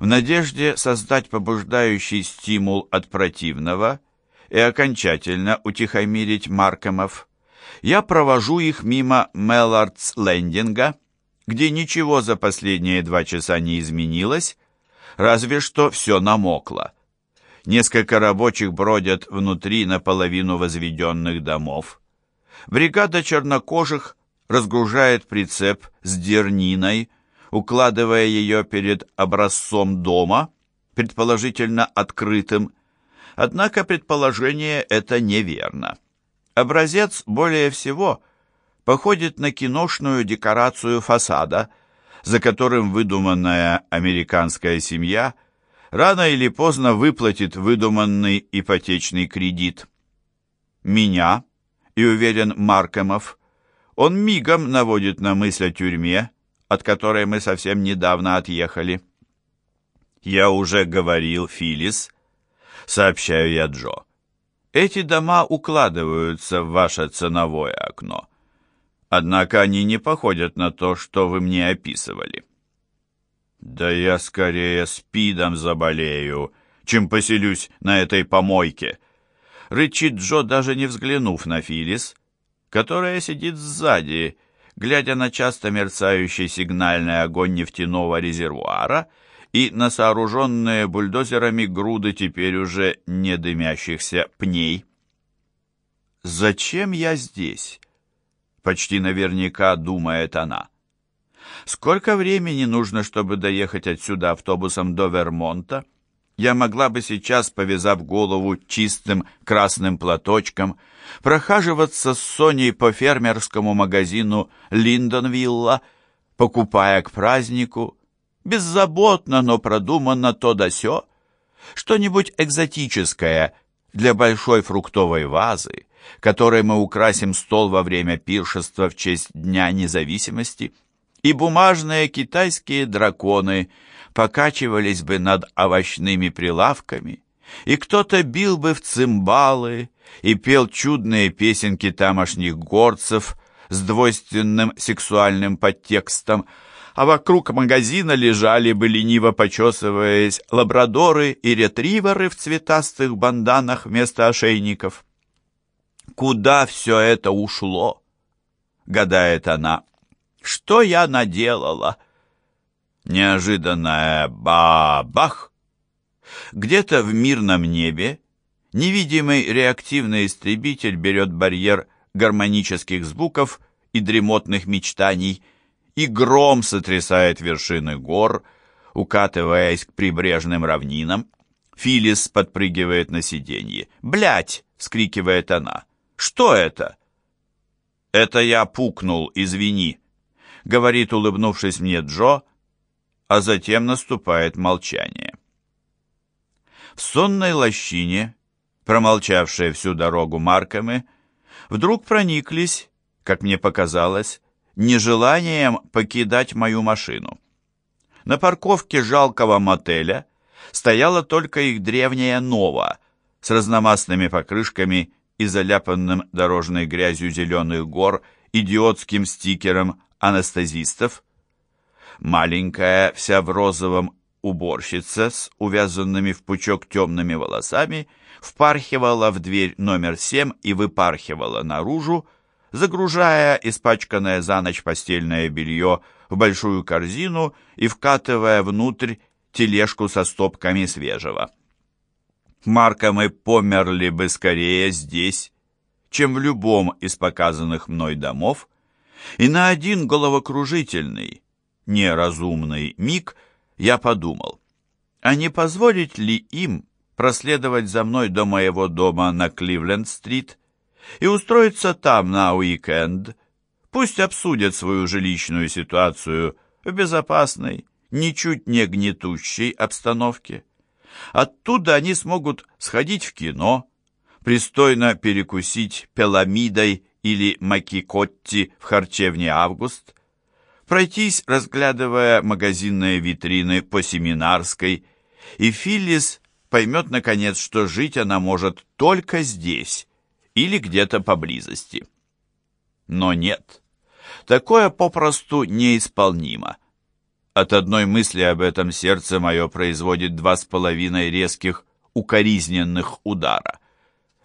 в надежде создать побуждающий стимул от противного и окончательно утихомирить Маркемов, я провожу их мимо Меллардс-Лендинга, где ничего за последние два часа не изменилось, разве что все намокло. Несколько рабочих бродят внутри наполовину возведенных домов. Бригада чернокожих разгружает прицеп с дерниной, укладывая ее перед образцом дома, предположительно открытым. Однако предположение это неверно. Образец более всего походит на киношную декорацию фасада, за которым выдуманная американская семья рано или поздно выплатит выдуманный ипотечный кредит. Меня, и уверен Маркемов, он мигом наводит на мысль о тюрьме, от которой мы совсем недавно отъехали. «Я уже говорил, Филис», — сообщаю я Джо. «Эти дома укладываются в ваше ценовое окно. Однако они не походят на то, что вы мне описывали». «Да я скорее спидом заболею, чем поселюсь на этой помойке», — рычит Джо, даже не взглянув на Филис, которая сидит сзади, — глядя на часто мерцающий сигнальный огонь нефтяного резервуара и на сооруженные бульдозерами груды теперь уже не дымящихся пней. «Зачем я здесь?» — почти наверняка думает она. «Сколько времени нужно, чтобы доехать отсюда автобусом до Вермонта?» Я могла бы сейчас, повязав голову чистым красным платочком, прохаживаться с Соней по фермерскому магазину Линдонвилла, покупая к празднику, беззаботно, но продуманно то да сё, что-нибудь экзотическое для большой фруктовой вазы, которой мы украсим стол во время пиршества в честь Дня независимости, и бумажные китайские драконы — покачивались бы над овощными прилавками, и кто-то бил бы в цимбалы и пел чудные песенки тамошних горцев с двойственным сексуальным подтекстом, а вокруг магазина лежали бы, лениво почесываясь, лабрадоры и ретриверы в цветастых банданах вместо ошейников. «Куда все это ушло?» — гадает она. «Что я наделала?» Неожиданное бабах! Где-то в мирном небе невидимый реактивный истребитель берет барьер гармонических звуков и дремотных мечтаний, и гром сотрясает вершины гор, укатываясь к прибрежным равнинам. Филис подпрыгивает на сиденье. «Блядь!» — скрикивает она. «Что это?» «Это я пукнул, извини», — говорит, улыбнувшись мне Джо, а затем наступает молчание. В сонной лощине, промолчавшие всю дорогу Маркомы, вдруг прониклись, как мне показалось, нежеланием покидать мою машину. На парковке жалкого мотеля стояла только их древняя «Нова» с разномастными покрышками и заляпанным дорожной грязью зеленых гор идиотским стикером анестезистов, Маленькая, вся в розовом уборщица с увязанными в пучок темными волосами впархивала в дверь номер семь и выпархивала наружу, загружая испачканное за ночь постельное белье в большую корзину и вкатывая внутрь тележку со стопками свежего. Марка мы померли бы скорее здесь, чем в любом из показанных мной домов, и на один головокружительный, неразумный миг я подумал, а не позволить ли им проследовать за мной до моего дома на Кливленд-стрит и устроиться там на уикенд, пусть обсудят свою жилищную ситуацию в безопасной, ничуть не гнетущей обстановке. Оттуда они смогут сходить в кино, пристойно перекусить пеламидой или макикотти в харчевне «Август», пройтись, разглядывая магазинные витрины по Семинарской, и Филлис поймет, наконец, что жить она может только здесь или где-то поблизости. Но нет, такое попросту неисполнимо. От одной мысли об этом сердце мое производит два с половиной резких, укоризненных удара.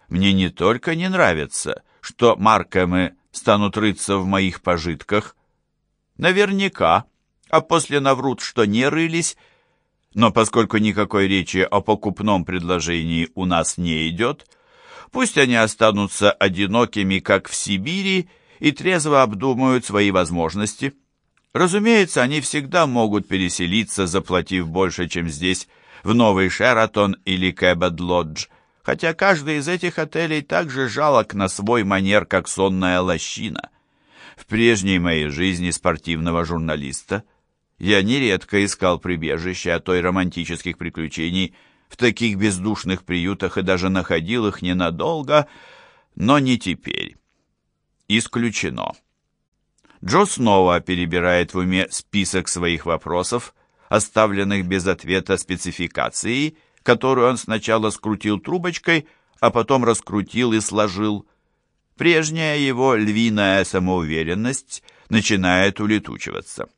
Мне не только не нравится, что Маркэмы станут рыться в моих пожитках. Наверняка, а после наврут, что не рылись, но поскольку никакой речи о покупном предложении у нас не идет, пусть они останутся одинокими, как в Сибири, и трезво обдумают свои возможности. Разумеется, они всегда могут переселиться, заплатив больше, чем здесь, в Новый Шератон или Кэббет-Лодж, хотя каждый из этих отелей так же жалок на свой манер, как сонная лощина. В прежней моей жизни спортивного журналиста я нередко искал прибежище от той романтических приключений в таких бездушных приютах и даже находил их ненадолго, но не теперь. Исключено. Джо снова перебирает в уме список своих вопросов, оставленных без ответа спецификацией, которую он сначала скрутил трубочкой, а потом раскрутил и сложил. Прежняя его львиная самоуверенность начинает улетучиваться.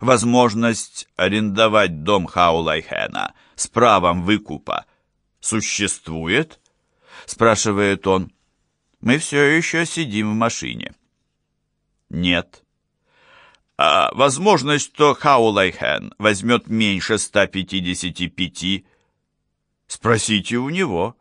Возможность арендовать дом Хаулайхена с правом выкупа существует? Спрашивает он. Мы все еще сидим в машине. Нет. А возможность, что Хаулайхен возьмет меньше 155? Спросите у него.